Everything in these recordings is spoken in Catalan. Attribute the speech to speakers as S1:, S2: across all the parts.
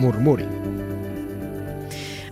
S1: Murmuri.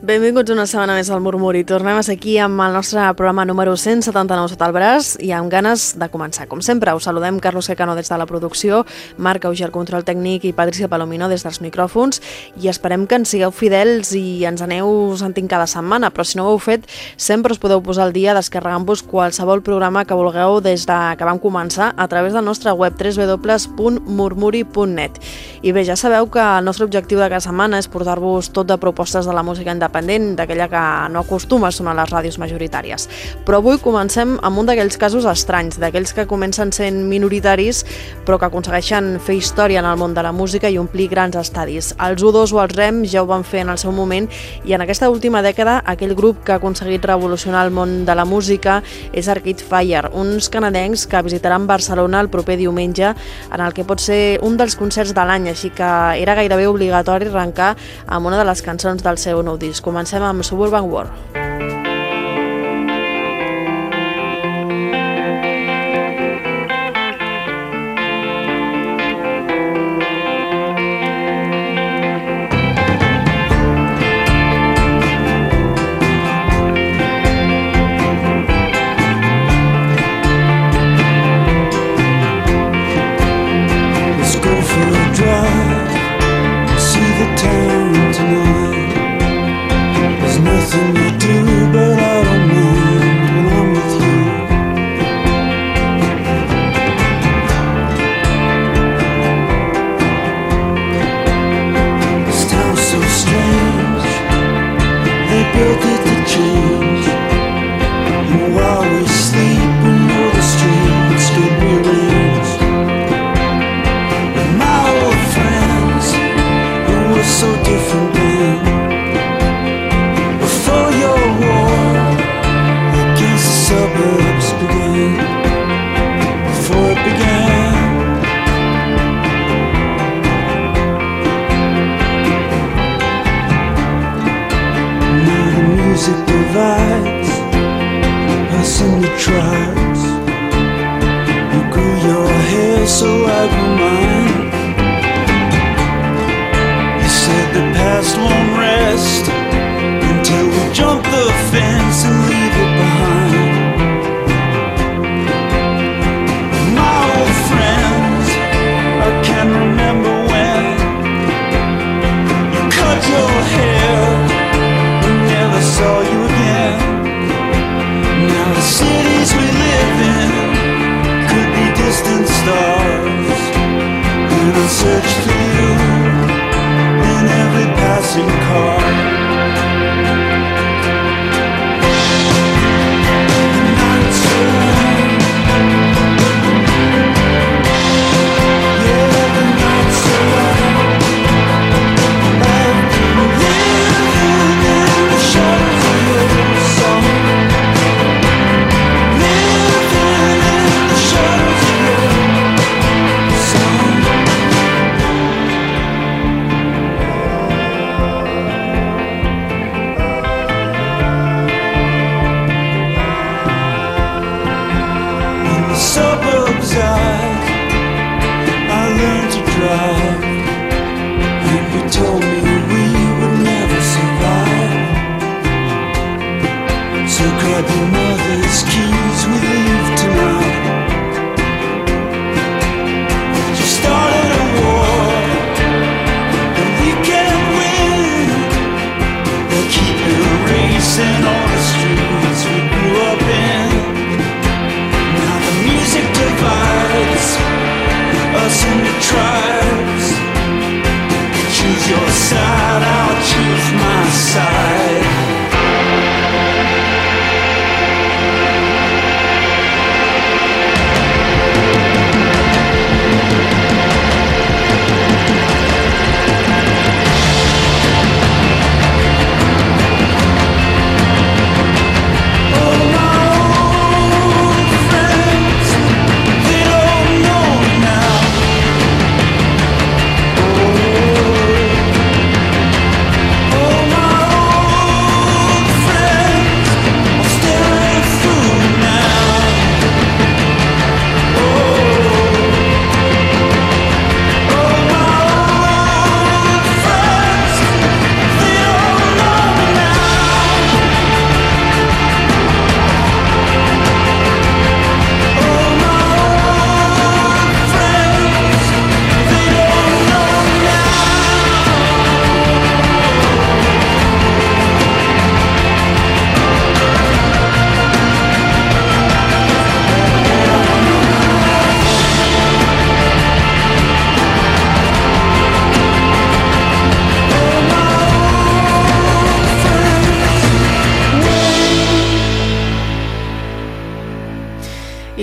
S2: Benvinguts una setmana més al Murmuri. Tornem a ser aquí amb el nostre programa número 179 sota el braç i amb ganes de començar. Com sempre, us saludem Carlos Secano des de la producció, Marc Auger, el control tècnic i Patricia Palomino des dels micròfons i esperem que ens sigueu fidels i ens aneu sentint cada setmana, però si no ho heu fet, sempre us podeu posar al dia descarregant-vos qualsevol programa que vulgueu des de que vam començar a través del nostre web www.murmuri.net. I bé, ja sabeu que el nostre objectiu de cada setmana és portar-vos tot de propostes de la música independent independent, d'aquella que no acostuma a sonar a les ràdios majoritàries. Però avui comencem amb un d'aquells casos estranys, d'aquells que comencen sent minoritaris però que aconsegueixen fer història en el món de la música i omplir grans estadis. Els U2 o els REM ja ho van fer en el seu moment i en aquesta última dècada aquell grup que ha aconseguit revolucionar el món de la música és Arcade Fire, uns canadencs que visitaran Barcelona el proper diumenge en el que pot ser un dels concerts de l'any, així que era gairebé obligatori arrencar amb una de les cançons del seu nou disc. Comencem amb Suburban War.
S3: in.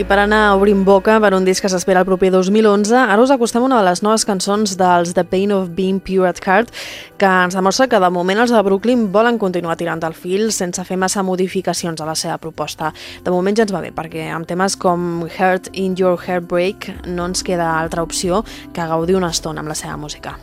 S3: Per anar obrint boca per un disc que s'espera el proper 2011, ara us acostem una de les noves cançons dels The Pain of Being Pure at Heart, que ens demostra que de moment els de Brooklyn volen continuar tirant el fil sense fer massa modificacions a la seva proposta. De moment ja ens va bé, perquè amb temes com Heart in Your Heartbreak no ens queda altra opció que gaudir una estona amb la seva música.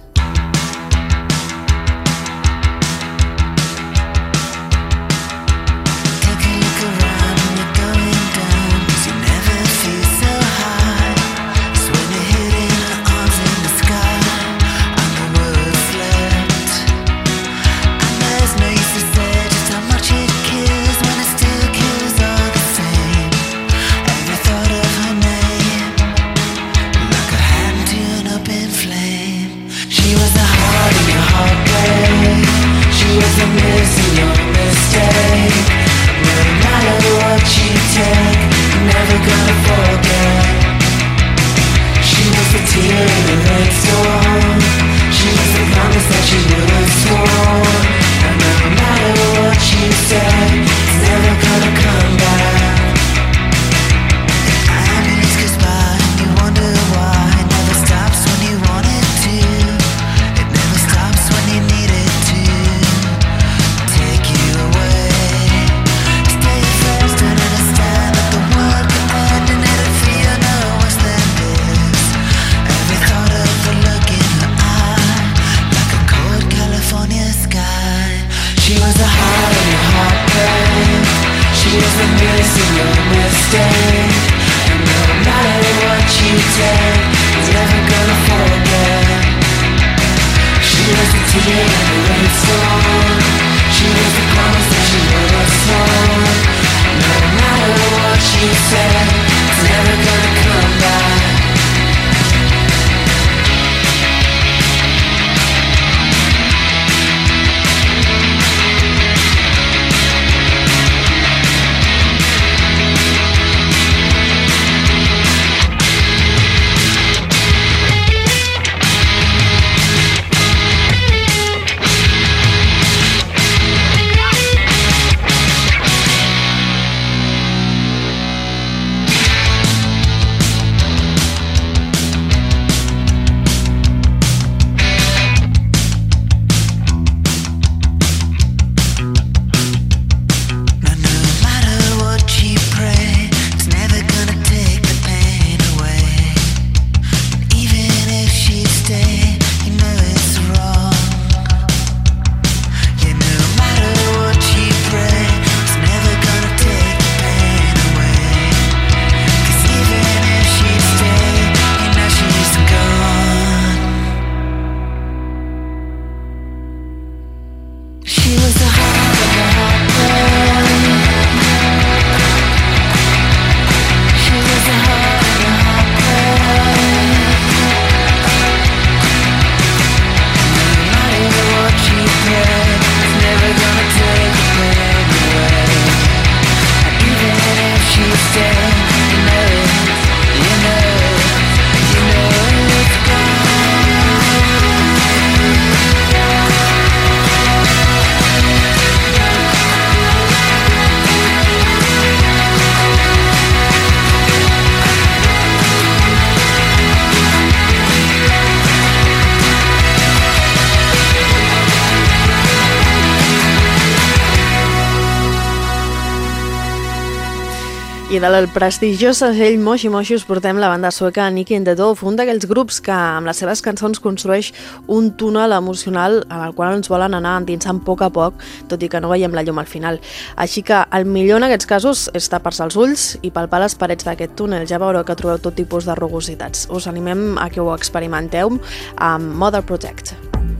S3: Del prestigiós segell Moshi Moshi us portem la banda sueca Nicky and the Dove, un d'aquells grups que amb les seves cançons construeix un túnel emocional en el qual ens volen anar endinsant a poc a poc, tot i que no veiem la llum al final. Així que el millor en aquests casos és tapar-se els ulls i palpar les parets d'aquest túnel. Ja veureu que trobeu tot tipus de rugositats. Us animem a que ho experimenteu amb Mother Project.
S4: my eyes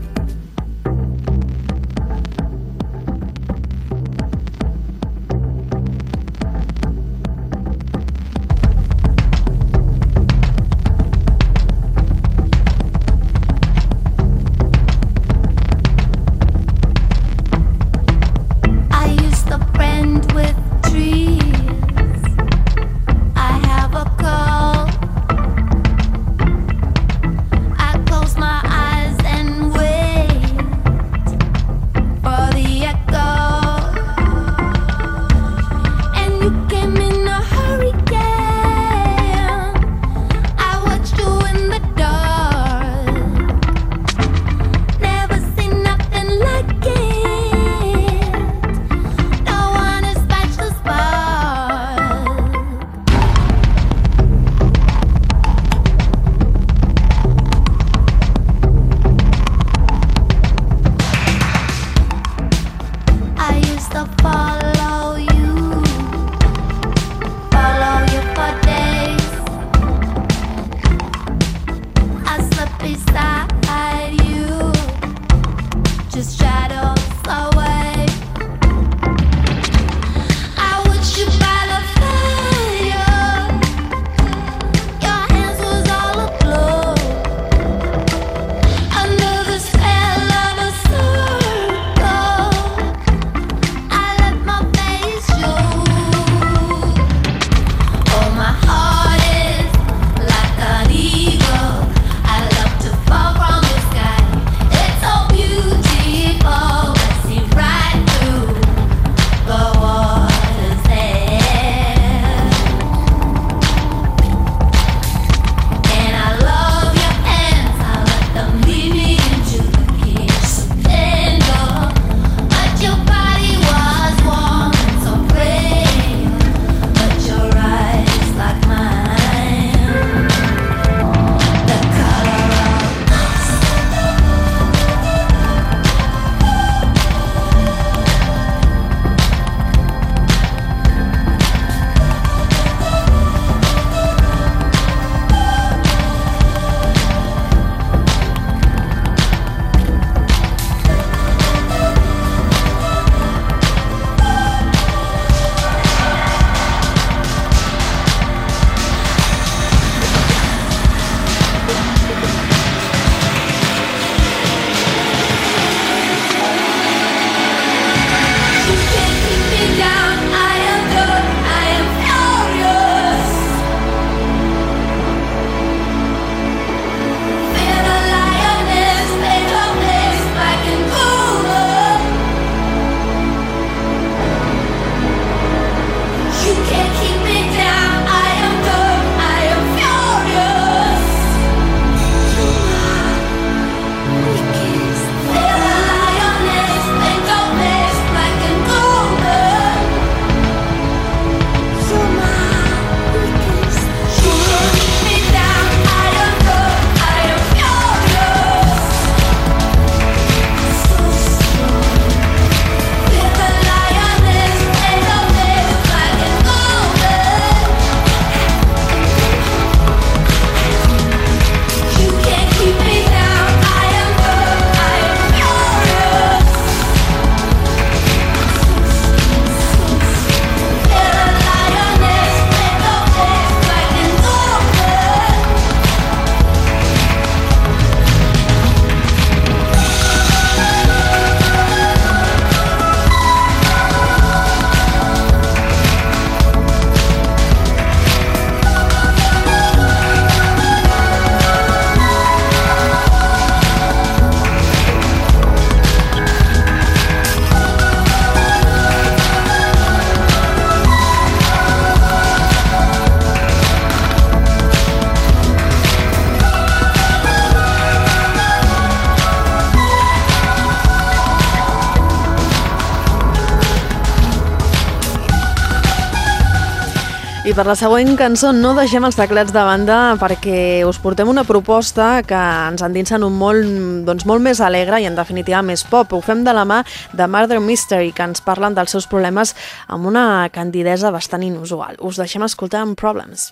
S5: Per la següent cançó no deixem els teclats de banda perquè us portem una proposta que ens endinsa en un món doncs, molt més alegre i en definitiva més pop. Ho fem de la mà de Murder Mystery, que ens parlen dels seus problemes amb una candidesa bastant inusual. Us deixem escoltar amb Problems.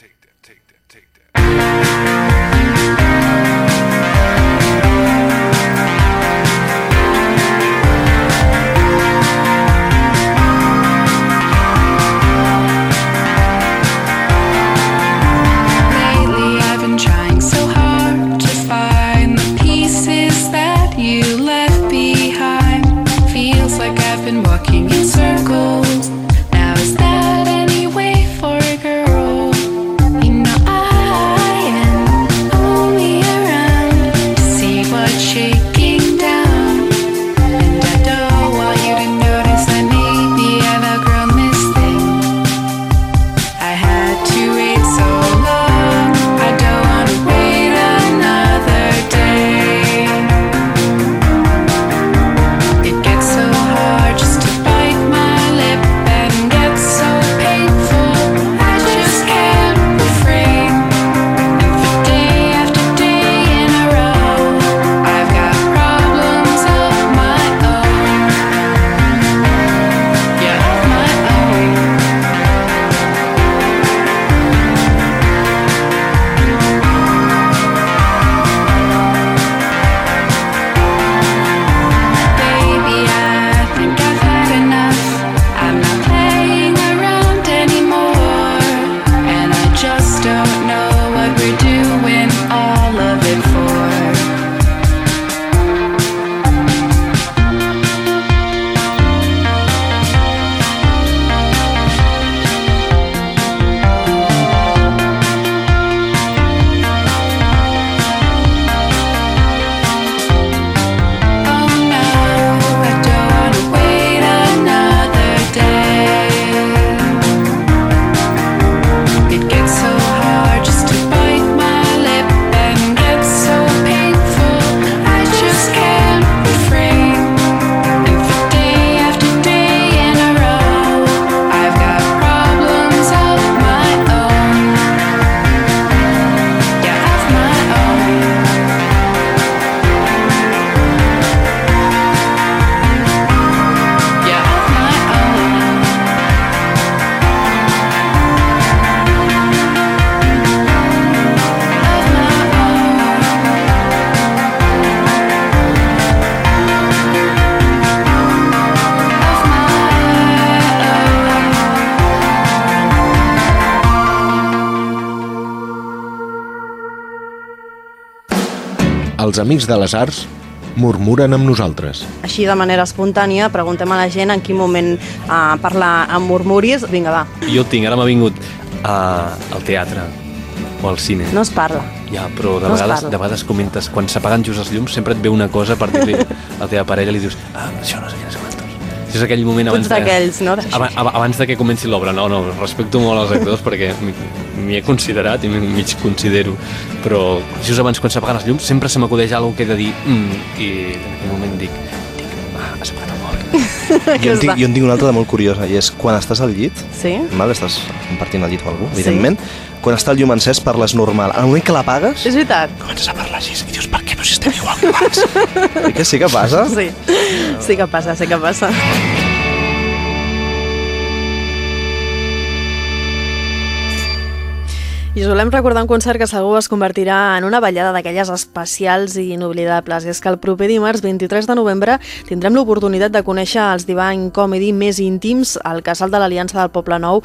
S5: Take that, take that, take that.
S6: Amics de les arts murmuren amb nosaltres.
S5: Així de manera espontània, preguntem a la gent en quin moment uh, parlar amb murmuris. Vinga, va.
S7: Jo tinc, ara m'ha vingut uh, al teatre o al cine.
S5: No es parla.
S7: Ja, però de, no vegades, de vegades comentes, quan s'apaguen just els llums, sempre et ve una cosa per dir-li a la teva parella, li dius, ah, això no sé què, no és aquell moment abans
S5: de, no?
S7: Abans, abans de que comenci l'obra. No, no, respecto molt els actors perquè m'hi he considerat i m'hi considero, però just abans quan s'apaguen els llums sempre se m'acudeix alguna que he de dir mm, i en aquell moment dic, dic ah, has apagat.
S8: jo, en tinc, jo en tinc una altra de molt curiosa i és quan estàs al llit,
S5: sí?
S8: mal, estàs compartint el llit amb algú, evidentment, sí? quan està el llum encès parles normal. En el moment que l'apagues...
S5: És veritat.
S8: Comences a parlar així i dius, per què no si estem igual que abans? I que sí que passa?
S5: Sí, sí que passa, sí que passa. I us volem recordar un concert que segur es convertirà en una ballada d'aquelles especials i inoblidables. I és que el proper dimarts 23 de novembre tindrem l'oportunitat de conèixer els Divine Comedy més íntims al casal de l'Aliança del Poble Nou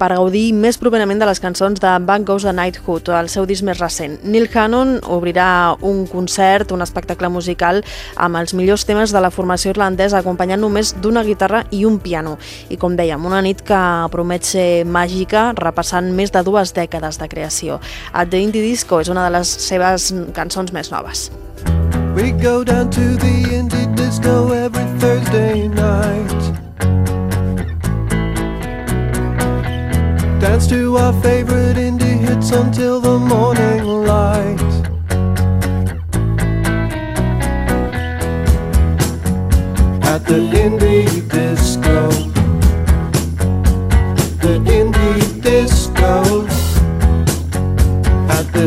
S5: per gaudir més properament de les cançons de Bank Goes the Knighthood, el seu disc més recent. Neil Cannon obrirà un concert, un espectacle musical amb els millors temes de la formació irlandesa, acompanyant només d'una guitarra i un piano. I com dèiem, una nit que promet ser màgica, repassant més de dues dècades de creació. At the Indie Disco és una de les seves cançons més noves. We go down to the indie disco every Thursday night Dance to our favorite indie hits until the morning light. At the indie disco. The indie disco.
S9: At the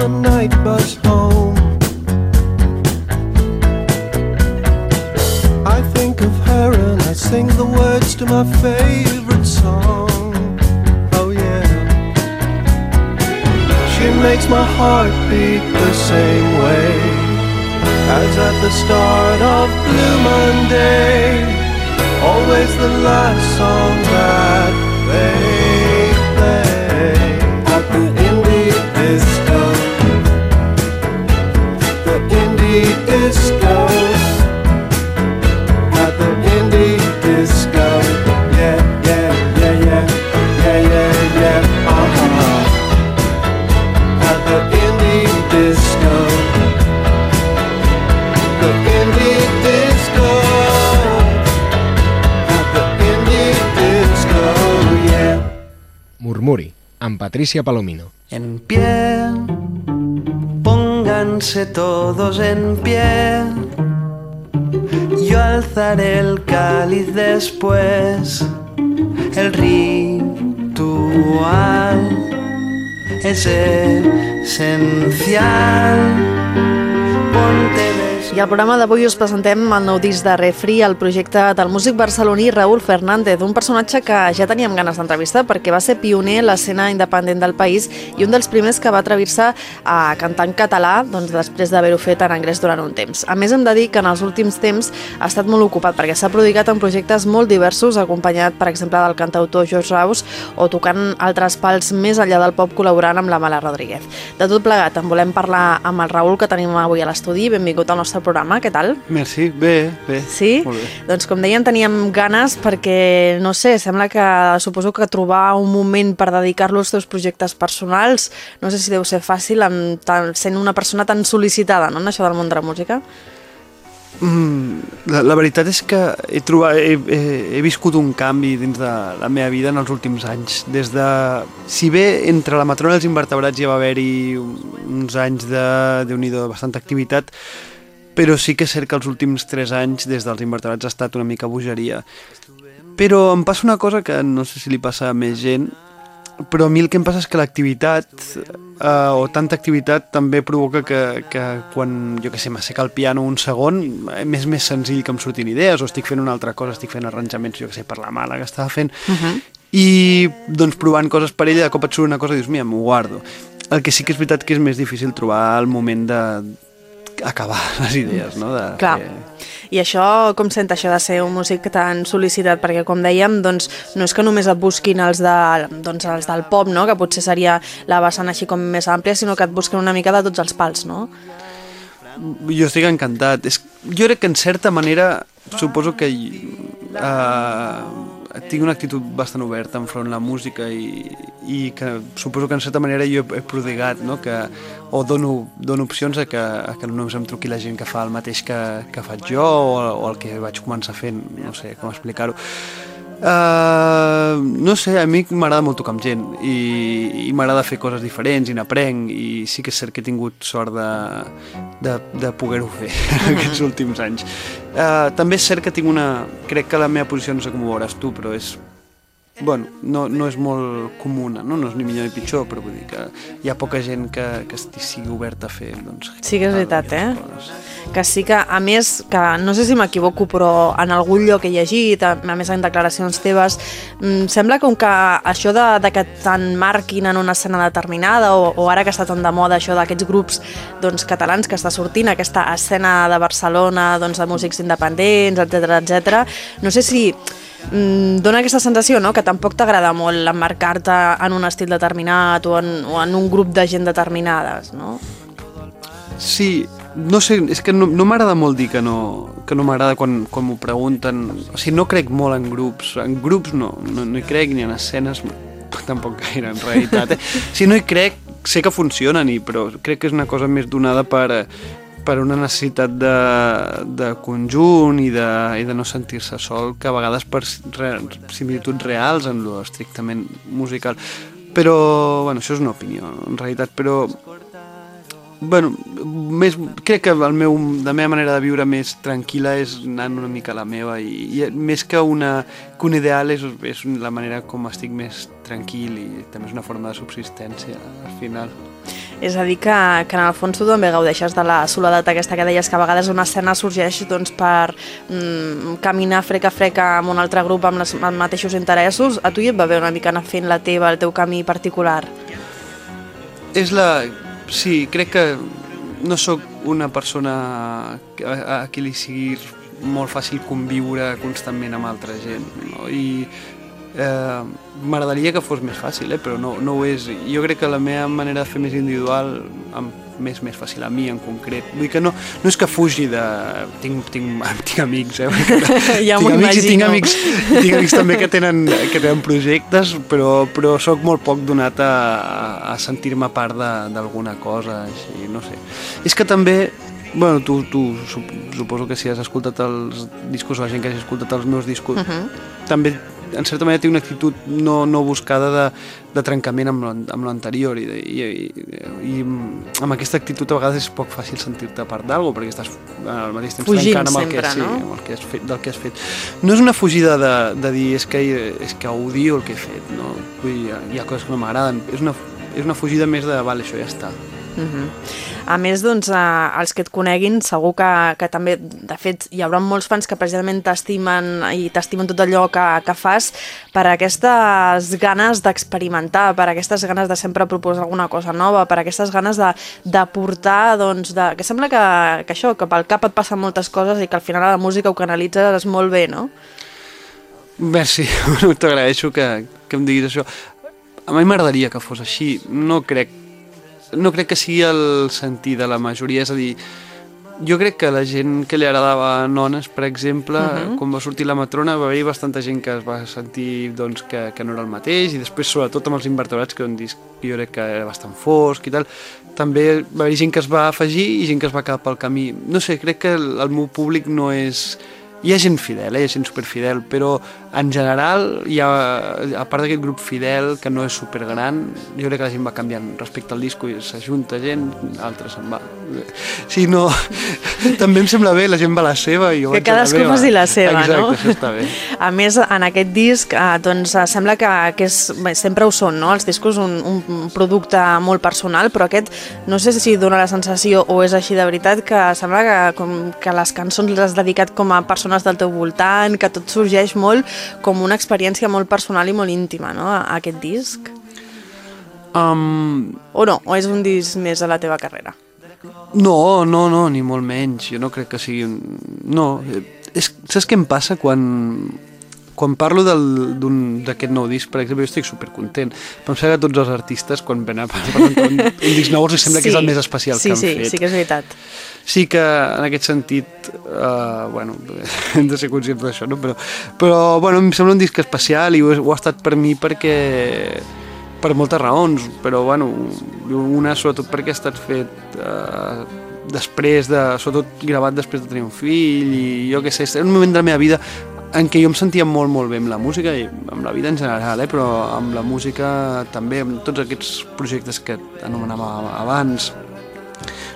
S9: the night bus home, I think of her and I sing the words to my favorite song. Oh, yeah. She makes my heart beat the same way as at the start of Blue Monday. Always the last song that they
S1: Patricia Palomino.
S9: En pie, pónganse todos en pie. Yo alzaré el cáliz después. El ritual es esencial. Ponte
S10: I al programa d'avui us presentem el nou disc de Refri, el projecte del músic barceloní Raúl Fernández, un personatge que ja teníem ganes d'entrevistar perquè va ser pioner en l'escena independent del país i un dels primers que va atrevir-se a cantar en català doncs, després d'haver-ho fet en anglès durant un temps. A més, hem de dir que en els últims temps ha estat molt ocupat perquè s'ha prodigat en projectes molt diversos, acompanyat, per exemple, del cantautor George Raus o tocant altres pals més enllà del pop col·laborant amb la Mala Rodríguez. De tot plegat, en volem parlar amb el Raúl, que tenim avui a l'estudi. Benvingut al nostre programa, què tal?
S11: Merci, bé, bé.
S10: Sí?
S11: Molt bé.
S10: Doncs com dèiem, teníem ganes perquè, no sé, sembla que suposo que trobar un moment per dedicar-lo als teus projectes personals, no sé si deu ser fàcil amb, tan, sent una persona tan sol·licitada, no?, en això del món de la música.
S11: Mm, la, la veritat és que he, trobat, he, he, he viscut un canvi dins de la meva vida en els últims anys. Des de... Si bé entre la matrona i els invertebrats ja va haver-hi uns anys de, déu nhi de bastanta activitat, però sí que és cert que els últims 3 anys des dels invertebrats ha estat una mica bogeria. Però em passa una cosa que no sé si li passa a més gent, però a mi el que em passa és que l'activitat eh, o tanta activitat també provoca que, que quan, jo que sé, m'asseca el piano un segon m'és més senzill que em surtin idees o estic fent una altra cosa, estic fent arranjaments, jo que sé, per la mala que estava fent
S10: Uh -huh.
S11: i doncs provant coses per ella de cop et surt una cosa i dius, mira, m'ho guardo el que sí que és veritat que és més difícil trobar el moment de acabar les idees, no? De
S10: Clar.
S11: fer-
S10: I això, com sent això de ser un músic tan sol·licitat? Perquè, com dèiem, doncs, no és que només et busquin els, de, doncs, els del pop, no? que potser seria la vessant així com més àmplia, sinó que et busquen una mica de tots els pals, no?
S11: Jo estic encantat. És, jo crec que en certa manera suposo que uh, tinc una actitud bastant oberta enfront la música i, i que suposo que en certa manera jo he, prodigat no? que, o dono, dono opcions a que, a que només em truqui la gent que fa el mateix que, que faig jo o, o el que vaig començar fent, no sé com explicar-ho Uh, no sé, a mi m'agrada molt tocar amb gent i, i m'agrada fer coses diferents i n'aprenc i sí que és cert que he tingut sort de, de, de poder-ho fer aquests últims anys. Uh, també és cert que tinc una... Crec que la meva posició, no sé com ho veuràs tu, però és bueno, no, no és molt comuna, no? no és ni millor ni pitjor, però vull dir que hi ha poca gent que, que sigui oberta a fer doncs,
S10: Sí que és veritat, eh?
S11: coses.
S10: Que sí que, a més, que no sé si m'equivoco, però en algun lloc he llegit, a a més en declaracions teves, mm, sembla com que això de, de que t'enmarquin en una escena determinada o, o ara que està tan de moda això d'aquests grups doncs, catalans que està sortint, aquesta escena de Barcelona doncs, de músics independents, etc etc. no sé si mm, dona aquesta sensació, no?, que tampoc t'agrada molt emmarcar-te en un estil determinat o en, o en un grup de gent determinades, no?
S11: Sí, no sé, és que no, no m'agrada molt dir que no, que no m'agrada quan, quan m'ho pregunten. O sigui, no crec molt en grups. En grups no, no, no hi crec, ni en escenes tampoc gaire, en realitat. Eh? Si no hi crec, sé que funcionen, i, però crec que és una cosa més donada per, per una necessitat de, de conjunt i de, i de no sentir-se sol, que a vegades per re, similituds reals en lo estrictament musical. Però, bueno, això és una opinió, en realitat, però bueno, més, crec que el meu, la meva manera de viure més tranquil·la és anant una mica a la meva i, i més que, una, que un ideal és, és la manera com estic més tranquil i també és una forma de subsistència al final.
S10: És a dir, que, que en el fons tu també gaudeixes de la soledat aquesta que deies, que a vegades una escena sorgeix doncs, per mm, caminar freca freca amb un altre grup amb, les, amb els mateixos interessos. A tu hi et va bé una mica anar fent la teva, el teu camí particular?
S11: És la... Sí, crec que no sóc una persona a, a qui li sigui molt fàcil conviure constantment amb altra gent, no? I eh, m'agradaria que fos més fàcil, eh? però no, no ho és. Jo crec que la meva manera de fer més individual em més més fàcil a mi en concret. Vull dir que no, no és que fugi de... Tinc, tinc, tinc amics, eh?
S10: Ja m'ho
S11: tinc amics i tinc amics, tinc amics també que tenen, que tenen projectes, però, però sóc molt poc donat a, a sentir-me part d'alguna cosa, així, no sé. És que també Bueno, tu, tu sup- suposo que si has escoltat els discos o la gent que hagi escoltat els meus discos, uh -huh. també en certa manera té una actitud no, no buscada de, de trencament amb l'an- amb l'anterior i, i, i, i amb aquesta actitud a vegades és poc fàcil sentir-te part d'alguna perquè estàs al mateix temps
S10: Fugint
S11: trencant amb el que,
S10: sempre,
S11: sí,
S10: no?
S11: amb el que has fet, del que has fet. No és una fugida de, de dir és que, és que odio el que he fet, no? Vull dir, hi ha coses que no m'agraden, és una, és una fugida més de, vale, això ja està.
S10: Uh -huh. A més, doncs, eh, els que et coneguin, segur que, que també, de fet, hi haurà molts fans que precisament t'estimen i t'estimen tot allò que, que fas per aquestes ganes d'experimentar, per aquestes ganes de sempre proposar alguna cosa nova, per aquestes ganes de, de portar, doncs, de, que sembla que, que això, que pel cap et passen moltes coses i que al final la música ho canalitzes molt bé, no?
S11: Merci, bueno, t'agraeixo que, que em diguis això. A mi m'agradaria que fos així. No crec, no crec que sigui el sentit de la majoria. És a dir, jo crec que la gent que li agradava Nones, per exemple, uh -huh. quan va sortir la Matrona va haver-hi bastanta gent que es va sentir doncs, que, que no era el mateix i després sobretot amb els invertebrats que un disc que jo crec que era bastant fosc i tal també va haver-hi gent que es va afegir i gent que es va quedar pel camí no sé, crec que el, el meu públic no és hi ha gent fidel, eh? hi ha gent superfidel, però en general hi ha, a part d'aquest grup fidel, que no és supergran, jo crec que la gent va canviant respecte al disco i s'ajunta gent, altres se'n va. Sí, no, també em sembla bé, la gent va a la seva i jo
S10: Que
S11: vaig a la
S10: cadascú
S11: meva.
S10: faci la seva,
S11: Exacte,
S10: no?
S11: això està bé.
S10: A més, en aquest disc, eh, doncs, eh, sembla que, que és, bé, sempre ho són, no? Els discos, un, un producte molt personal, però aquest, no sé si dona la sensació o és així de veritat, que sembla que, com, que les cançons les has dedicat com a persones del teu voltant, que tot sorgeix molt com una experiència molt personal i molt íntima, no?, aquest disc.
S11: Um,
S10: O no? O és un disc més a la teva carrera?
S11: No, no, no, ni molt menys. Jo no crec que sigui un... No, eh, és, saps què em passa quan, quan parlo d'aquest nou disc, per exemple, jo estic supercontent. Però em sembla que tots els artistes, quan venen a presentar un, un disc nou, els sembla que és el més especial
S10: sí,
S11: que han
S10: sí,
S11: fet.
S10: Sí, que és veritat.
S11: Sí que en aquest sentit, uh, bueno, hem de ser conscients d'això, no? Però, però, bueno, em sembla un disc especial i ho, ho ha estat per mi perquè per moltes raons, però bueno, una sobretot perquè ha estat fet uh, després de, sobretot gravat després de tenir un fill i jo què sé, és un moment de la meva vida en què jo em sentia molt, molt bé amb la música i amb la vida en general, eh? però amb la música també, amb tots aquests projectes que anomenava abans.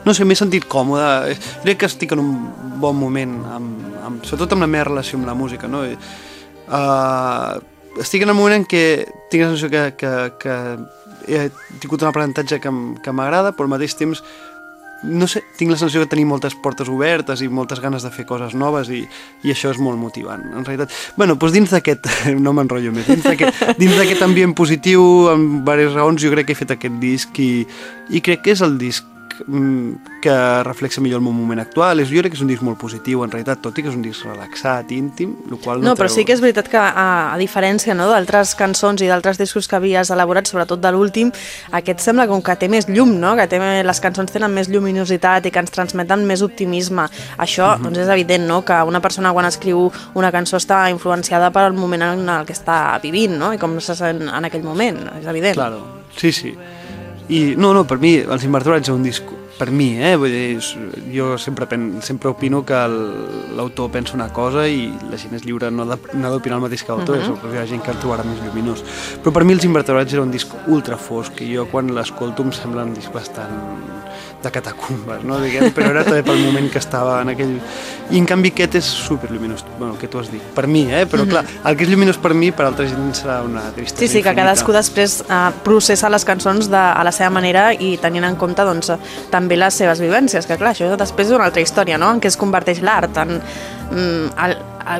S11: No sé, m'he sentit còmode. Crec que estic en un bon moment, amb, amb, sobretot amb la meva relació amb la música. No? Uh, estic en el moment en què tinc la sensació que, que, que he tingut un aprenentatge que, que m'agrada, però al mateix temps no sé, tinc la sensació de tenir moltes portes obertes i moltes ganes de fer coses noves i, i això és molt motivant, en realitat. bueno, doncs dins d'aquest, no m'enrotllo més, dins d'aquest ambient positiu, amb diverses raons, jo crec que he fet aquest disc i, i crec que és el disc mm, que reflexa millor el meu moment actual. És, jo crec que és un disc molt positiu, en realitat, tot i que és un disc relaxat, íntim, el qual no,
S10: No, però
S11: treu-
S10: sí que és veritat que, a, a diferència no, d'altres cançons i d'altres discos que havies elaborat, sobretot de l'últim, aquest sembla com que té més llum, no? que té, les cançons tenen més lluminositat i que ens transmeten més optimisme. Això doncs és evident no? que una persona quan escriu una cançó està influenciada pel moment en el que està vivint no? i com se sent en aquell moment, és evident.
S11: Claro, sí, sí. I no, no, per mi, Els Invertebrats és un disc per mi, eh? Vull dir, és, jo sempre, pen, sempre opino que el- l'autor pensa una cosa i la gent és lliure no d'opinar el mateix que l'autor, uh -huh. hi ha gent que el trobarà més lluminós. Però per mi Els Invertebrats era un disc ultra fosc i jo quan l'escolto em sembla un disc bastant de catacumbes, no? Diguem, però era també pel moment que estava en aquell... I en canvi aquest és superlluminós, bueno, que tu has dit, per mi, eh? Però clar, el que és lluminós per mi, per altra gent serà una tristesa
S10: Sí, sí, que
S11: infinita.
S10: cadascú després eh, processa les cançons de, a la seva manera i tenint en compte doncs, també les seves vivències, que clar, això després és una altra història, no?, en què es converteix l'art. En, mm, el,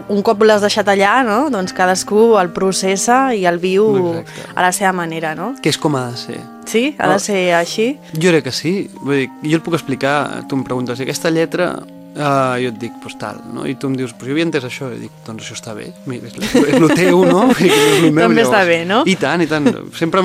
S10: un cop l'has deixat allà, no?, doncs cadascú el processa i el viu
S11: Exacte.
S10: a la seva manera, no?
S11: Que és com ha de ser.
S10: Sí? Ha de ser així?
S11: Jo crec que sí. Vull dir, jo et puc explicar, tu em preguntes, "I aquesta lletra, uh, jo et dic, pues tal, no? I tu em dius, però jo havia entès això, i dic, doncs això està bé, Mira, és, és el teu, no? No és el meu,
S10: També està bé, no?
S11: I tant, i tant. Sempre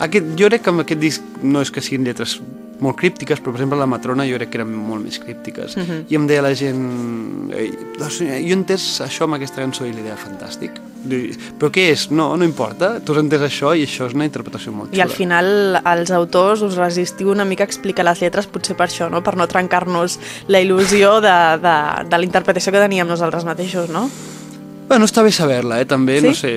S11: aquest, jo crec que amb aquest disc no és que siguin lletres molt críptiques, però per exemple la Matrona jo crec que eren molt més críptiques.
S10: Mhm.
S11: I em deia la gent, "Ei, doncs, jo he entès això amb aquesta cançó i l'idea fantàstic. Però què és? No, no importa. Tu has entès això i això és una interpretació molt
S10: I al
S11: xula.
S10: final els autors us resistiu una mica a explicar les lletres, potser per això, no? Per no trencar-nos la il·lusió de, de, de la interpretació que teníem nosaltres mateixos, no?
S11: Bueno, està bé saber-la, eh, també,
S10: Sí?
S11: no sé.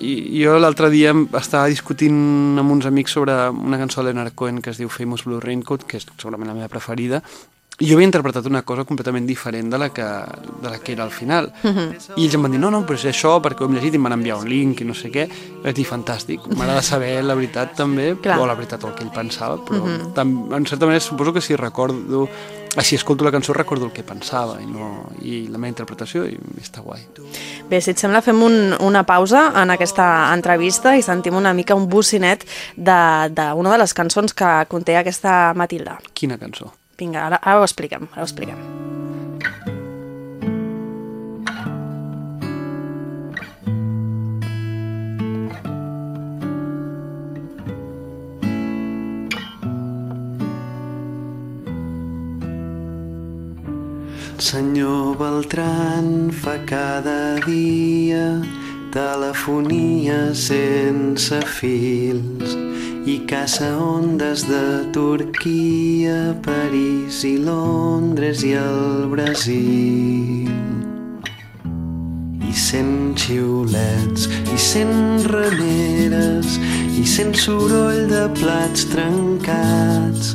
S11: I, jo l'altre dia estava discutint amb uns amics sobre una cançó de Leonard Cohen que es diu Famous Blue Raincoat, que és segurament la meva preferida, i jo havia interpretat una cosa completament diferent de la que, de la que era al final. I ells em van dir, no, no, però és això, perquè ho hem llegit i em van enviar un link i no sé què. I vaig dir, fantàstic, m'agrada saber la veritat també,
S10: Clar.
S11: o la veritat o el que ell pensava, però tam, en certa manera suposo que si recordo, si escolto la cançó recordo el que pensava i, no, i la meva interpretació i està guai.
S10: Bé, si et sembla, fem un, una pausa en aquesta entrevista i sentim una mica un bocinet d'una de, d'una de les cançons que conté aquesta Matilda.
S11: Quina cançó?
S10: Vinga, ara, ara ho expliquem, ara ho expliquem.
S12: Senyor Beltran fa cada dia telefonia sense fils i caça ondes de Turquia, París i Londres i el Brasil. I sent xiulets, i sent rameres, i sent soroll de plats trencats,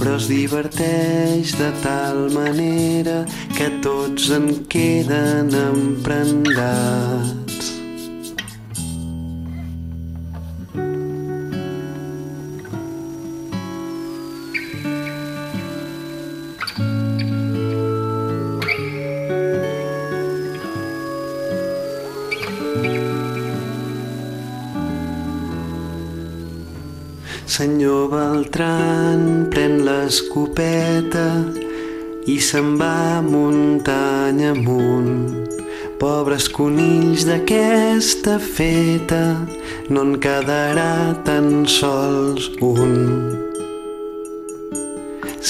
S12: però es diverteix de tal manera que tots en queden emprendats. Senyor Beltran pren l'escopeta i se'n va muntanya amunt. Pobres conills d'aquesta feta, no en quedarà tan sols un.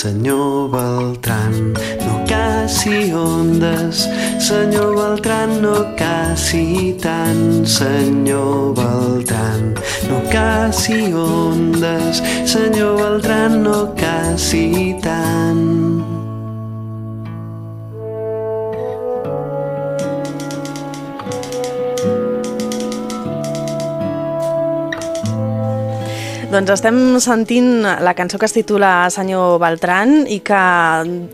S12: Senyor Beltran, no caci ondes, senyor Beltran, no caci tant, senyor Beltran, no caci ondes, senyor Beltran, no caci tant.
S10: Doncs estem sentint la cançó que es titula Senyor Beltran i que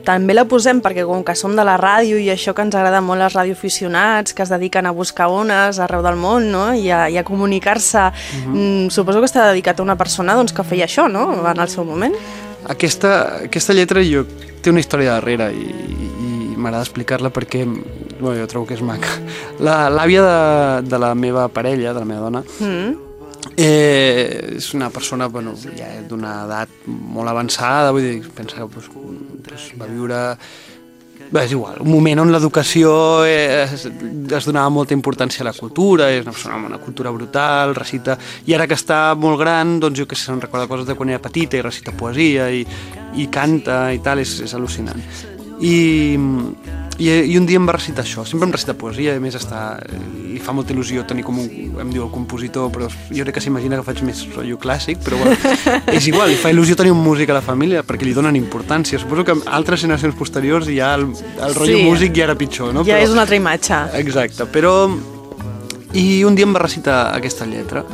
S10: també la posem perquè com que som de la ràdio i això que ens agrada molt els radioaficionats que es dediquen a buscar ones arreu del món no? i a, i a comunicar-se uh -huh. suposo que està dedicat a una persona doncs, que feia això no? en el seu moment
S11: Aquesta, aquesta lletra jo, té una història darrere i, i m'agrada explicar-la perquè bueno, jo trobo que és maca. La- L'àvia de, de la meva parella, de la meva dona,
S10: mm.
S11: Eh, és una persona bueno, ja d'una edat molt avançada, vull dir, pensa que pues, pues, va viure... Bé, és igual, un moment on l'educació eh, es, es donava molta importància a la cultura, és una persona amb una cultura brutal, recita... I ara que està molt gran, doncs jo que sé, se'n recorda coses de quan era petita i recita poesia i, i canta i tal, és, és al·lucinant. I, i, I un dia em va recitar això, sempre em recita poesia, a més està, li fa molta il·lusió tenir com un, em diu el compositor, però jo crec que s'imagina que faig més rotllo clàssic, però bueno, és igual, li fa il·lusió tenir un músic a la família perquè li donen importància. Suposo que altres generacions posteriors ja el, el rotllo
S10: Sí.
S11: músic ja era pitjor, no?
S10: ja
S11: però,
S10: és una altra imatge
S11: Exacte, però... I un dia em va recitar aquesta lletra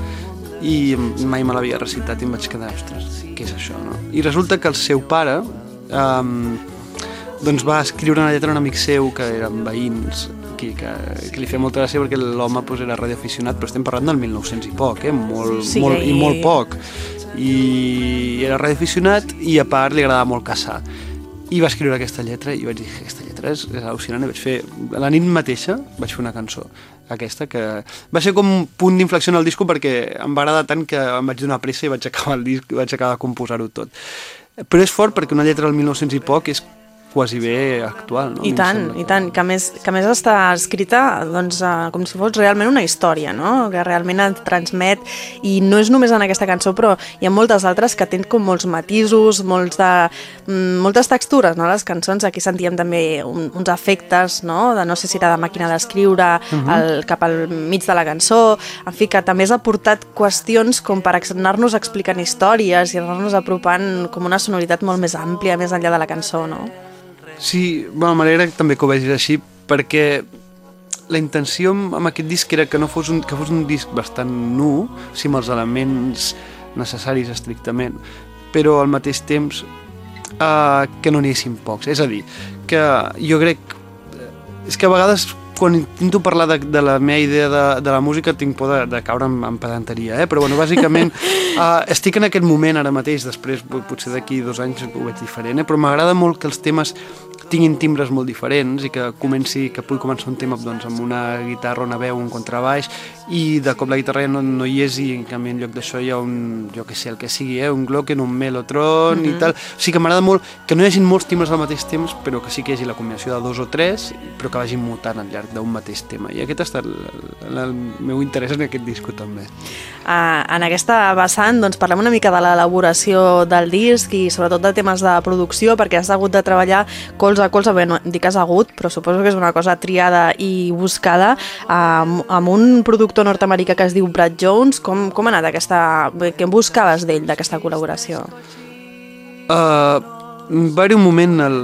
S11: i mai me l'havia recitat i em vaig quedar, ostres, què és això, no? I resulta que el seu pare um, doncs va escriure una lletra a un amic seu que eren veïns que, que, que li feia molta gràcia perquè l'home pues, era radioaficionat, però estem parlant del 1900 i poc, eh? molt,
S10: Sí,
S11: molt, i
S10: i-
S11: molt poc. I era radioaficionat i a part li agradava molt caçar. I va escriure aquesta lletra i vaig dir, aquesta lletra és, és al·lucinant. I vaig fer, la nit mateixa vaig fer una cançó, aquesta, que va ser com un punt d'inflexió en el disco perquè em va agradar tant que em vaig donar pressa i vaig acabar el disc, vaig acabar de composar-ho tot. Però és fort perquè una lletra del 1900 i poc és quasi bé actual, no?
S10: I tant, i tant, que a més, que a més està escrita doncs, eh, com si fos realment una història, no? que realment et transmet, i no és només en aquesta cançó, però hi ha moltes altres que tenen com molts matisos, molts de, mm, moltes textures, no? les cançons, aquí sentíem també un, uns efectes, no? de no sé si era de màquina d'escriure el, cap al mig de la cançó, en fi, que també has aportat qüestions com per anar-nos explicant històries i anar-nos apropant com una sonoritat molt més àmplia, més enllà de la cançó, no?
S11: Sí, bueno, m'alegra també que ho vegis així, perquè la intenció amb aquest disc era que no fos un, que fos un disc bastant nu, o sigui, amb els elements necessaris estrictament, però al mateix temps eh, que no n'hi haguessin pocs. És a dir, que jo crec... És que a vegades quan intento parlar de, de la meva idea de, de la música tinc por de, de caure en, en pedanteria, eh? però bueno, bàsicament uh, estic en aquest moment ara mateix, després po- potser d'aquí dos anys ho veig diferent, eh? però m'agrada molt que els temes tinguin timbres molt diferents i que comenci, que pugui començar un tema doncs, amb una guitarra, una veu, un contrabaix i de cop la guitarra ja no, no hi és i en canvi en lloc d'això hi ha un, jo que sé, el que sigui, eh? un Glocken, un Mellotron mm -hmm. i tal. O sigui que m'agrada molt que no hi hagin molts timbres al mateix temps, però que sí que hi hagi la combinació de dos o tres, però que vagin mutant al llarg d'un mateix tema. I aquest ha estat el, el, meu interès en aquest disco també.
S10: Uh, en aquesta vessant doncs, parlem una mica de l'elaboració del disc i sobretot de temes de producció perquè has hagut de treballar colze a colze, bé, no dic has hagut, però suposo que és una cosa triada i buscada uh, amb un productor nord-americà que es diu Brad Jones. Com, com ha anat aquesta... Què buscaves d'ell, d'aquesta col·laboració?
S11: Uh, va haver un moment al,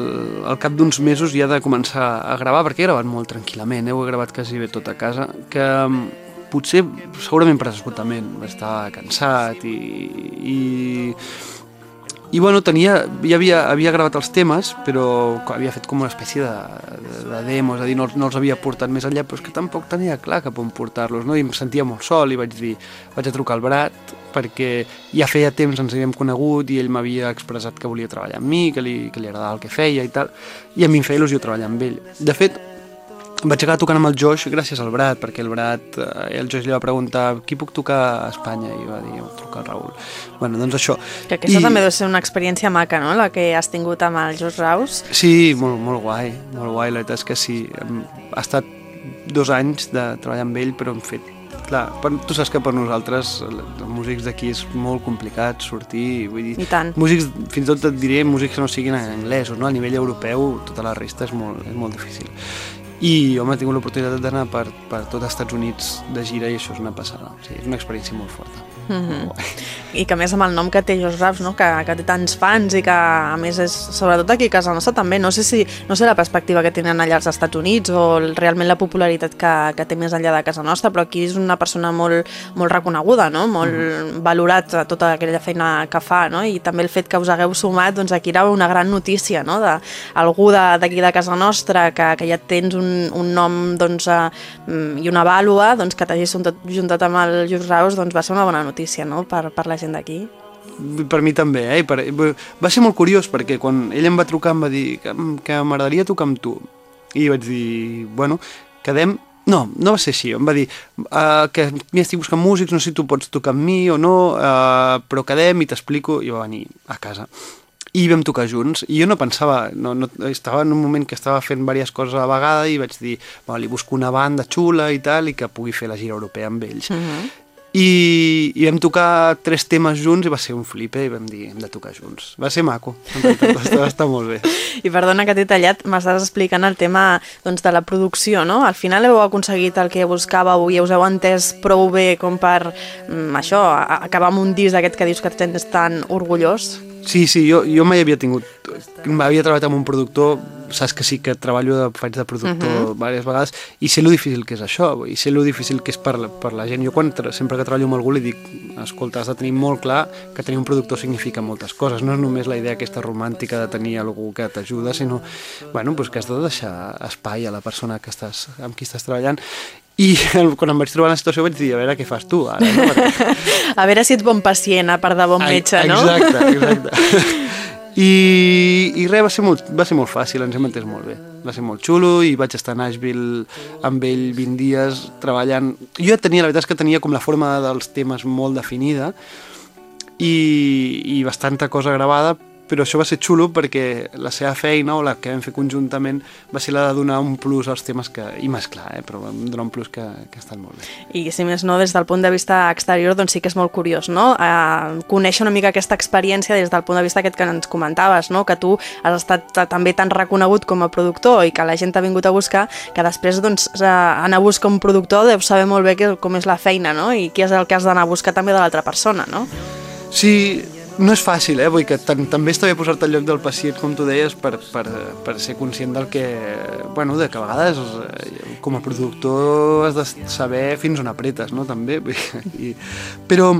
S11: al cap d'uns mesos ja de començar a gravar, perquè he gravat molt tranquil·lament, eh? ho he gravat quasi bé tot a casa, que um, potser, segurament per esgotament, estava cansat i, i, i bueno, tenia, ja havia, havia gravat els temes, però havia fet com una espècie de, de, de demo, és a dir, no, no els havia portat més enllà, però és que tampoc tenia clar cap on portar-los, no? i em sentia molt sol i vaig dir, vaig a trucar al Brat, perquè ja feia temps ens havíem conegut i ell m'havia expressat que volia treballar amb mi, que li, que li agradava el que feia i tal, i a mi em feia il·lusió treballar amb ell. De fet, vaig acabar tocant amb el Josh gràcies al Brat, perquè el Brat, eh, el Josh li va preguntar qui puc tocar a Espanya, i va dir, "Jo truca al Raül. Bueno, doncs això.
S10: Que aquesta I... també deu ser una experiència maca, no?, la que has tingut amb el Just Raus.
S11: Sí, molt, molt guai, molt guai, la veritat és que sí. Ha estat dos anys de treballar amb ell, però hem fet... Clar, per, tu saps que per nosaltres, els músics d'aquí, és molt complicat sortir, vull dir...
S10: I tant.
S11: Músics, fins i tot et diré, músics que no siguin anglesos, no? A nivell europeu, tota la resta és molt, és molt difícil. I home, he tingut l'oportunitat d'anar per, per tot els Estats Units de gira i això és una passada. O sigui, és una experiència molt forta.
S10: Mm -hmm. I que més amb el nom que té Josh Raps, no? que, que té tants fans i que a més és, sobretot aquí a casa nostra també, no sé si no sé la perspectiva que tenen allà als Estats Units o realment la popularitat que, que té més enllà de casa nostra, però aquí és una persona molt, molt reconeguda, no? molt mm. valorat a tota aquella feina que fa, no? i també el fet que us hagueu sumat, doncs aquí era una gran notícia, no? de algú de- d'aquí de, de casa nostra que, que ja tens un, un nom doncs, eh, mm, i una vàlua, doncs que t'hagis juntat, amb el Just Raus, doncs va ser una bona notícia no? per, per la gent d'aquí.
S11: Per mi també, eh? Per, va ser molt curiós perquè quan ell em va trucar em va dir que, que m'agradaria tocar amb tu. I vaig dir, bueno, quedem... No, no va ser així. Em va dir uh, que m'hi estic buscant músics, no sé si tu pots tocar amb mi o no, uh, però quedem i t'explico. I va venir a casa. I vam tocar junts. I jo no pensava... No, no, estava en un moment que estava fent diverses coses a la vegada i vaig dir, bueno, li busco una banda xula i tal i que pugui fer la gira europea amb ells.
S10: Mm -hmm.
S11: I, i vam tocar tres temes junts i va ser un flipe i vam dir hem de tocar junts. Va ser maco, va, estar, va estar molt bé.
S10: I perdona que t'he tallat, m'estàs explicant el tema doncs, de la producció, no? Al final heu aconseguit el que buscàveu i us heu entès prou bé com per mm, això, acabar amb un disc d'aquest que dius que tens tan orgullós?
S11: Sí, sí, jo, jo mai havia tingut... Havia treballat amb un productor, saps que sí que treballo, de, faig de productor uh -huh. diverses vegades, i sé lo difícil que és això, i sé lo difícil que és per, la- per la gent. Jo quan, sempre que treballo amb algú li dic, escolta, has de tenir molt clar que tenir un productor significa moltes coses, no és només la idea aquesta romàntica de tenir algú que t'ajuda, sinó bueno, pues que has de deixar espai a la persona que estàs, amb qui estàs treballant. I quan em vaig trobar en la situació vaig dir, a veure què fas tu ara, no? Perquè
S10: A veure si ets bon pacient, a part de bon metge, no?
S11: Exacte, exacte. I, i res, va ser, molt, va ser molt fàcil, ens hem entès molt bé. Va ser molt xulo i vaig estar a Nashville amb ell 20 dies treballant. Jo tenia, la veritat és que tenia com la forma dels temes molt definida i, i bastanta cosa gravada, però això va ser xulo perquè la seva feina o la que vam fer conjuntament va ser la de donar un plus als temes que, i mesclar, eh? però vam donar un plus que, que ha estat molt bé.
S10: I si més no, des del punt de vista exterior, doncs sí que és molt curiós, no? Eh, conèixer una mica aquesta experiència des del punt de vista aquest que ens comentaves, no? Que tu has estat ta- també tan reconegut com a productor i que la gent t'ha vingut a buscar, que després, doncs, eh, anar a buscar un productor deus saber molt bé que, com és la feina, no? I què és el que has d'anar a buscar també de l'altra persona, no?
S11: Sí, no és fàcil, eh? Vull que també està bé posar-te al lloc del pacient, com tu deies, per, per, per ser conscient del que... Bueno, de que a vegades eh, com a productor has de saber fins on apretes, no? També. I, però,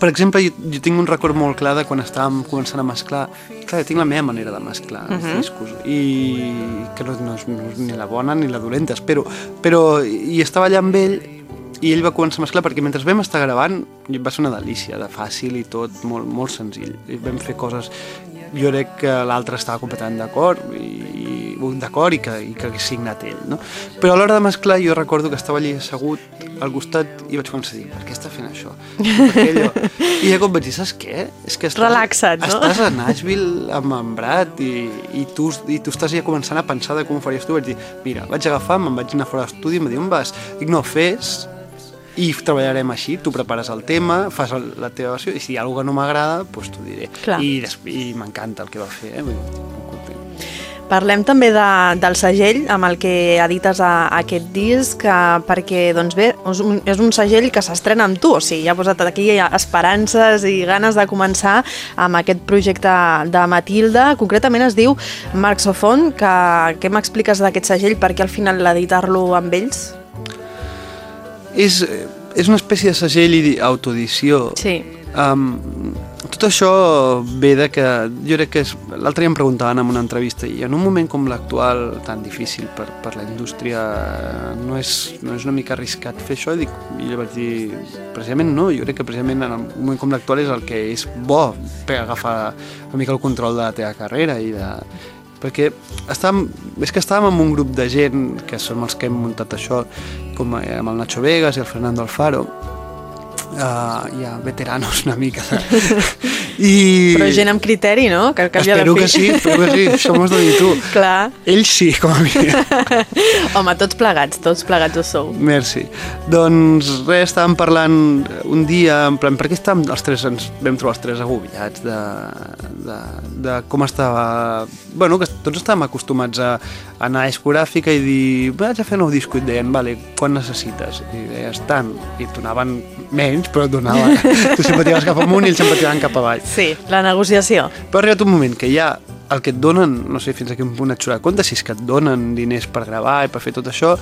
S11: per exemple, jo, jo tinc un record molt clar de quan estàvem començant a mesclar. Clar, tinc la meva manera de mesclar els
S10: Mhm.
S11: discos i que no, no, és, no és ni la bona ni la dolenta, espero. Però i estava allà amb ell i ell va començar a mesclar perquè mentre vam estar gravant va ser una delícia, de fàcil i tot, molt, molt senzill. I vam fer coses jo crec que l'altre estava completament d'acord i, i d'acord i que, i que hagués signat ell, no? Però a l'hora de mesclar jo recordo que estava allà assegut al costat i vaig començar a dir, per què està fent això? Per què allò? I de cop vaig dir, saps què? És que estàs,
S10: Relaxa't, no?
S11: estàs a Nashville amb en Brad i, i, tu, i tu estàs ja començant a pensar de com ho faries tu. Vaig dir, mira, vaig agafar, me'n vaig anar fora d'estudi i em va dir, on vas? Dic, no, fes, i treballarem així, tu prepares el tema, fas la teva versió, i si hi ha alguna que no m'agrada, doncs t'ho diré.
S10: Clar.
S11: I, i m'encanta el que va fer, eh? Molt content.
S10: Parlem també de, del segell amb el que edites a, a aquest disc, eh, perquè doncs bé, és un, és un segell que s'estrena amb tu, o sigui, ja ha posat aquí esperances i ganes de començar amb aquest projecte de Matilda. Concretament es diu Marxofon, que, què m'expliques d'aquest segell, per què al final l'editar-lo amb ells?
S11: És, és una espècie de segell i autoedició.
S10: Sí.
S11: Um, tot això ve de que jo crec que l'altre dia em preguntaven en una entrevista i en un moment com l'actual tan difícil per, per la indústria no és, no és una mica arriscat fer això i, dic, i jo vaig dir precisament no, jo crec que precisament en un moment com l'actual és el que és bo per agafar una mica el control de la teva carrera i de, perquè estàvem, és que estàvem amb un grup de gent que som els que hem muntat això como a eh, Malnacho Vegas e o Fernando Alfaro. Uh, hi ha veteranos una mica. I...
S10: Però gent amb criteri, no? Que, de
S11: Espero que sí, espero que sí, això m'ho has de dir tu.
S10: Clar.
S11: Ells sí, com a mínim.
S10: Home, tots plegats, tots plegats ho sou.
S11: Merci. Doncs res, estàvem parlant un dia, en plan, perquè estàvem els tres, ens vam trobar els tres agobiats de, de, de com estava... Bueno, que tots estàvem acostumats a anar a discogràfica i dir, vaig a fer un nou disco, i deien, vale, quan necessites? I deies, tant. I et donaven menys, però et donaven. tu sempre tiraves cap amunt i ells sempre tiraven cap avall.
S10: Sí, la negociació.
S11: Però ha arribat un moment que ja el que et donen, no sé fins a quin punt et surt a compte, si és que et donen diners per gravar i per fer tot això,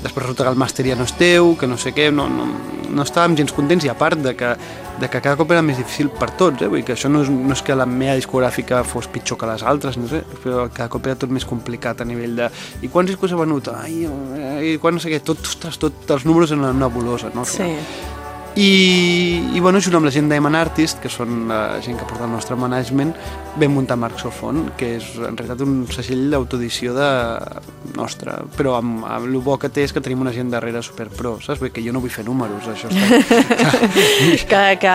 S11: després resulta que el màster ja no és teu, que no sé què, no, no, no estàvem gens contents i a part de que, de que cada cop era més difícil per tots, eh? Vull dir que això no és, no és que la meva discogràfica fos pitjor que les altres, no sé, però cada cop era tot més complicat a nivell de i quants discos he venut? Ai, eh, i quan no sé què, tot, ostres, tot, els números en una nebulosa, no?
S10: Sí.
S11: I, i bueno, junt amb la gent d'Eman Artist, que són la gent que porta el nostre management, vam muntar Marxofon, que és en realitat un segell d'autoedició de nostra, però amb, amb el bo que té és que tenim una gent darrere superpro, saps? Perquè jo no vull fer números, això està...
S10: Que, que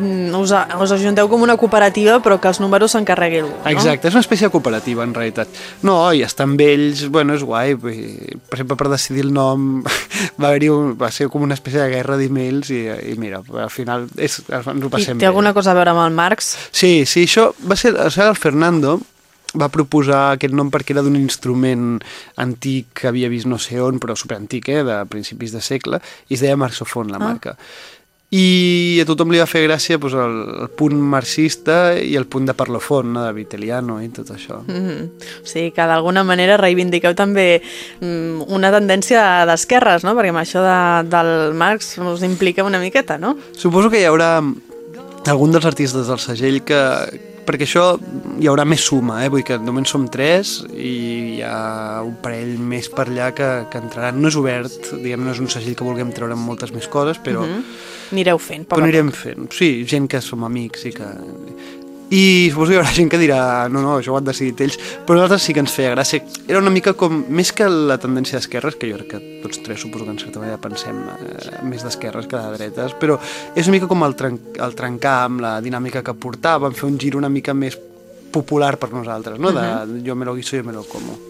S10: mm, us, us ajunteu com una cooperativa però que els números s'encarregui algú, no?
S11: Exacte, és una espècie de cooperativa en realitat. No, i estar amb ells, bueno, és guai. Per exemple, per decidir el nom va haver-hi un, va ser com una espècie de guerra d'emails i, i mira, al final és, ens ho
S10: I
S11: passem
S10: té alguna cosa a veure amb el Marx?
S11: Sí, sí, això va ser, o sigui, el Fernando va proposar aquest nom perquè era d'un instrument antic que havia vist no sé on, però superantic, eh, de principis de segle, i es deia Marxofon, la
S10: Ah.
S11: marca. I a tothom li va fer gràcia doncs, el, el punt marxista i el punt de parlofon, no? de Vitelliano i tot això.
S10: Mm -hmm. O sigui que d'alguna manera reivindiqueu també mm, una tendència d'esquerres, no? Perquè amb això de, del Marx us implica una miqueta, no?
S11: Suposo que hi haurà algun dels artistes del segell que perquè això hi haurà més suma, eh? vull que de moment som tres i hi ha un parell més per allà que, que entraran. No és obert, diguem, no és un segell que vulguem treure moltes més coses, però, mm -hmm.
S10: Anireu fent, poc
S11: però anirem fent. Sí, gent que som amics i que... I suposo que hi haurà gent que dirà no, no, això ho han decidit ells, però nosaltres sí que ens feia gràcia. Era una mica com, més que la tendència d'esquerres, que jo crec que tots tres suposo que en certa manera pensem eh, més d'esquerres que de dretes, però és una mica com el, tren el trencar amb la dinàmica que portàvem, fer un gir una mica més popular per nosaltres, no? De jo me lo guiso, jo me lo como.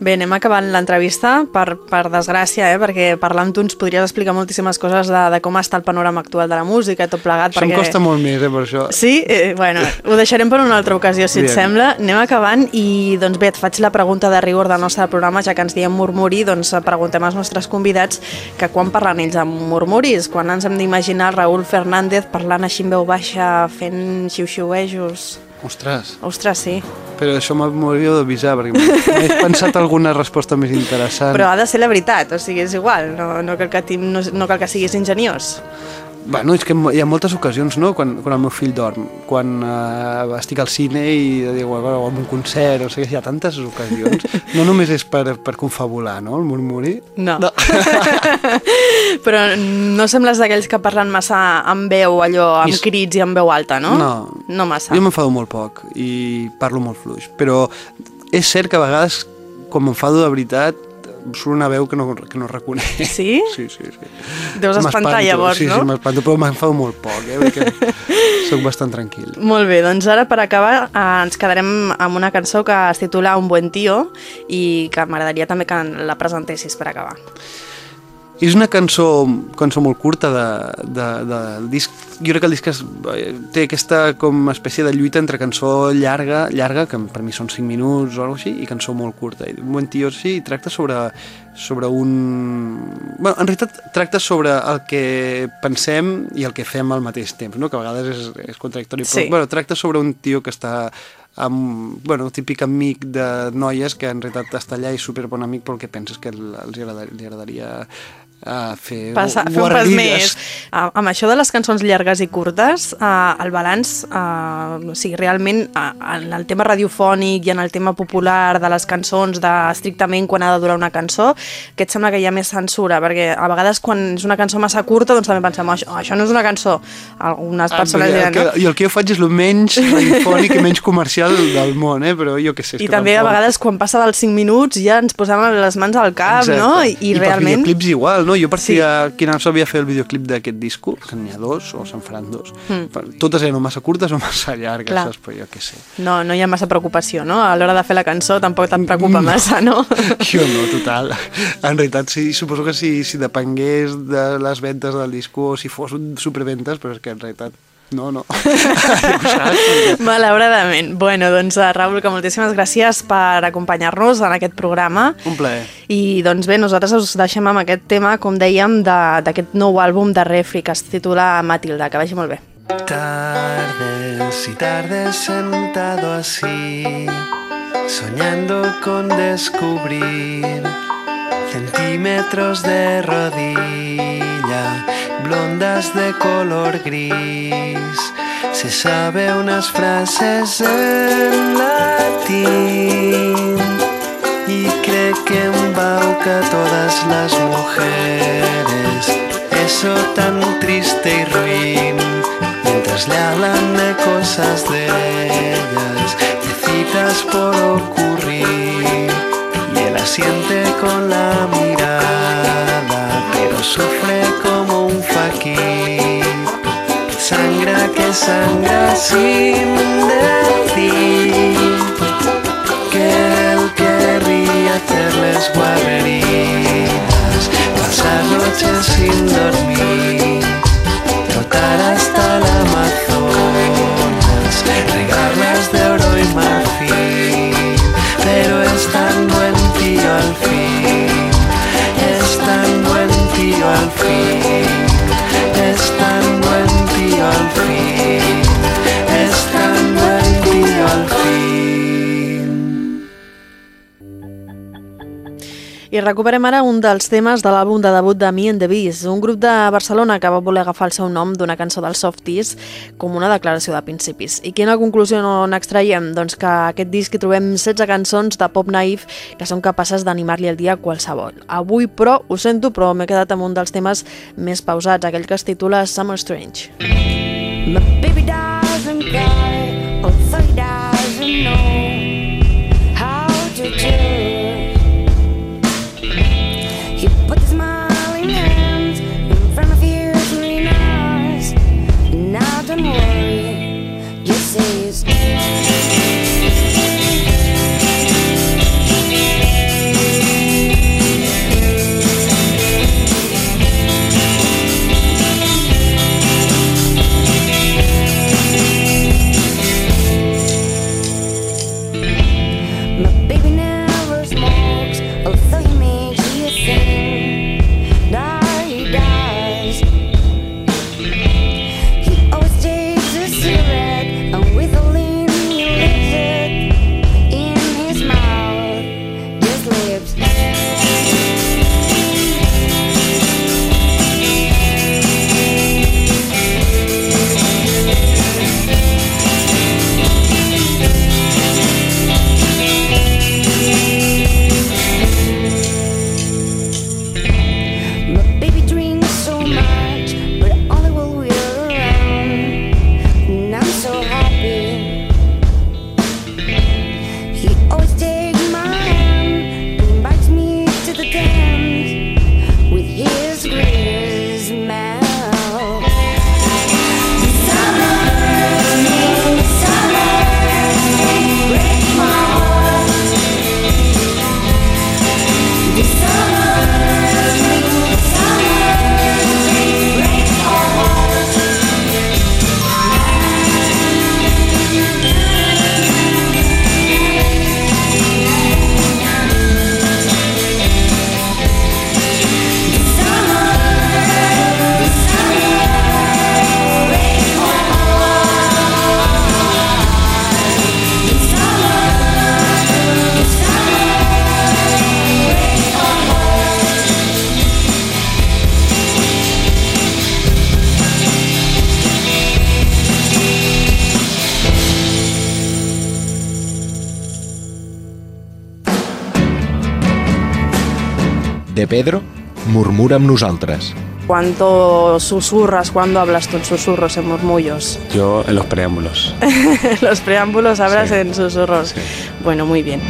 S10: Bé, anem acabant l'entrevista, per, per desgràcia, eh? perquè parlar amb tu ens podries explicar moltíssimes coses de, de com està el panorama actual de la música i tot plegat.
S11: Això em
S10: perquè...
S11: costa molt més, eh, per això.
S10: Sí? Eh, bueno, ho deixarem per una altra ocasió, si et
S11: Bien.
S10: sembla. Anem acabant i, doncs bé, et faig la pregunta de rigor del nostre programa, ja que ens diem murmuri, doncs preguntem als nostres convidats que quan parlen ells amb murmuris, quan ens hem d'imaginar Raúl Fernández parlant així en veu baixa, fent xiu-xiuejos...
S11: Ostres,
S10: Ostres, sí.
S11: però això m'hauria d'avisar, perquè m'he pensat alguna resposta més interessant.
S10: Però ha de ser la veritat, o sigui, és igual, no, no, cal, que, no, no cal que siguis ingeniós.
S11: Bueno, és que hi ha moltes ocasions, no?, quan, quan el meu fill dorm, quan uh, estic al cine i diu, o en un concert, o sigui, hi ha tantes ocasions. No només és per, per confabular, no?, el murmuri.
S10: No. no. Però no sembles d'aquells que parlen massa amb veu, allò, amb
S11: I
S10: crits i amb veu alta, no?
S11: No.
S10: No massa.
S11: Jo m'enfado molt poc i parlo molt fluix, però és cert que a vegades, quan m'enfado de veritat, surt una veu que no, que no reconec.
S10: Sí?
S11: Sí, sí, sí.
S10: Deus espantar llavors,
S11: sí,
S10: no?
S11: Sí, m'espanto, però m'enfado molt poc, eh, perquè soc bastant tranquil.
S10: Molt bé, doncs ara per acabar eh, ens quedarem amb una cançó que es titula Un buen tío i que m'agradaria també que la presentessis per acabar.
S11: És una cançó, cançó molt curta de, de, de, del disc. Jo crec que el disc es, té aquesta com espècie de lluita entre cançó llarga, llarga que per mi són 5 minuts o alguna així, i cançó molt curta. I un bon tio sí, tracta sobre, sobre un... Bueno, en realitat tracta sobre el que pensem i el que fem al mateix temps, no? que a vegades és, és contradictori, però
S10: Sí.
S11: bueno, tracta sobre un tio que està amb, bueno, típic amic de noies que en realitat està allà i super bon amic però el que penses que el- els agradaria, li agradaria uh, fer
S10: Passar, fer un pas més. Uh, amb això de les cançons llargues i curtes, uh, el balanç, uh, o sigui, realment, uh, en el tema radiofònic i en el tema popular de les cançons, de estrictament quan ha de durar una cançó, que et sembla que hi ha més censura? Perquè a vegades quan és una cançó massa curta, doncs també pensem, això, això no és una cançó. Algunes persones
S11: Ah,
S10: diran,
S11: el que,
S10: no?
S11: I el que jo faig és el menys radiofònic i menys comercial del món, eh? però jo què sé.
S10: I
S11: que
S10: també a vegades quan passa dels 5 minuts ja ens posem les mans al cap,
S11: Exacte.
S10: no? I, i
S11: I
S10: realment...
S11: pels videoclips igual, no? No? Jo partia, sí. quin any s'havia fer el videoclip d'aquest disco, que n'hi ha dos, o se'n faran dos. Mm. Totes eren o massa curtes o massa llargues,
S10: Clar.
S11: saps? Però jo què sé.
S10: No, no hi ha massa preocupació, no? A l'hora de fer la cançó tampoc te'n preocupa massa, no?
S11: Jo no, total. En realitat, sí, suposo que si, si depengués de les ventes del disco o si fos un superventes, però és que en realitat no, no.
S10: Malauradament. Bueno, doncs, eh, Raül, que moltíssimes gràcies per acompanyar-nos en aquest programa.
S11: Un plaer.
S10: I doncs bé, nosaltres us deixem amb aquest tema, com dèiem, de- d'aquest nou àlbum de Refri que es titula Matilda. Que vagi molt bé.
S12: Tardes y tardes sentado así, soñando con descubrir centímetros de rodilla, blondas de color gris. Se sabe unas frases en latín y cree que embauca a todas las mujeres. Eso tan triste y ruin, mientras le hablan de cosas de ellas, de citas por ocurrir, y él asiente con la mirada, pero sufre que sangra sin decir que él querría hacerles guarreritas, pasar noches sin dormir,
S10: Recuperem ara un dels temes de l'àlbum de debut de Me and the Bees, un grup de Barcelona que va voler agafar el seu nom d'una cançó dels Softies com una declaració de principis. I quina conclusió no n'extraiem? Doncs que aquest disc hi trobem 16 cançons de pop naïf que són capaces d'animar-li el dia a qualsevol. Avui, però, ho sento, però m'he quedat amb un dels temes més pausats, aquell que es titula Summer Strange.
S4: My baby doesn't cry, he doesn't know
S1: Pedro murmura amb nosaltres.
S10: Cuando susurras, cuando hablas tú en susurros, en murmullos.
S2: Yo en los preámbulos.
S10: Los preámbulos hablas
S2: Sí.
S10: en susurros.
S2: Sí.
S10: Bueno, muy bien.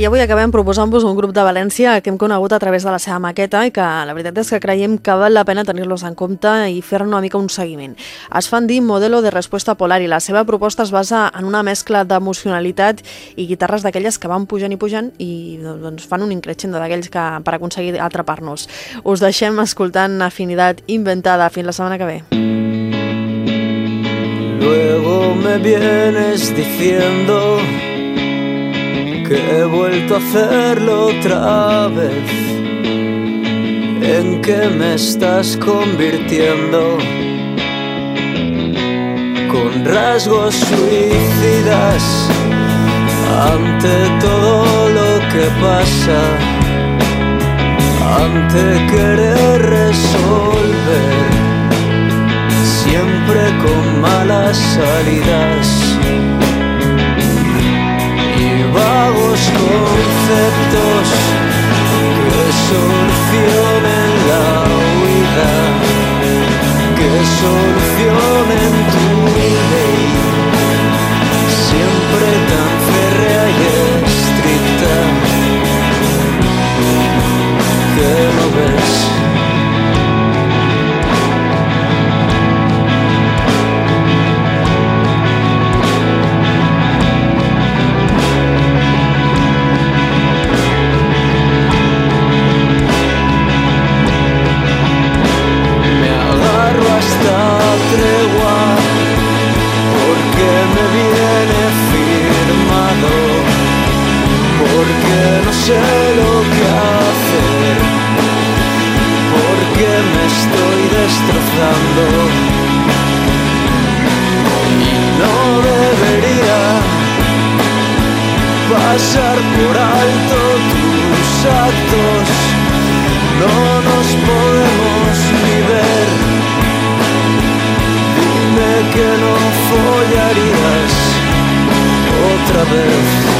S10: I avui acabem proposant-vos un grup de València que hem conegut a través de la seva maqueta i que la veritat és que creiem que val la pena tenir-los en compte i fer una mica un seguiment. Es fan dir Modelo de Respuesta Polar i la seva proposta es basa en una mescla d'emocionalitat i guitarres d'aquelles que van pujant i pujant i doncs, fan un increixendo d'aquells que per aconseguir atrapar-nos. Us deixem escoltant Afinidad Inventada. Fins la setmana que ve.
S2: Luego me vienes diciendo que he vuelto a hacerlo otra vez. ¿En qué me estás convirtiendo? Con rasgos suicidas ante todo lo que pasa, ante querer resolver siempre con malas salidas conceptos que solucionen la huida, que solucionen tu ley, siempre tan férrea y estricta que no ves. no sé lo que hacer, porque me estoy destrozando. Y no debería pasar por alto tus actos, no nos podemos viver. Dime que no follarías otra vez.